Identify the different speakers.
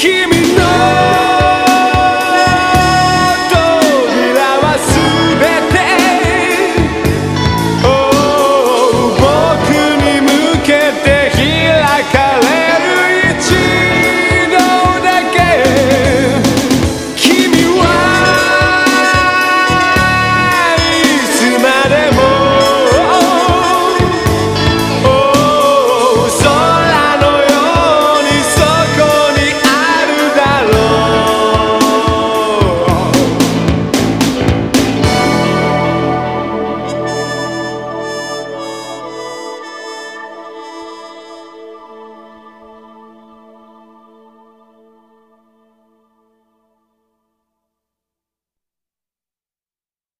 Speaker 1: 君の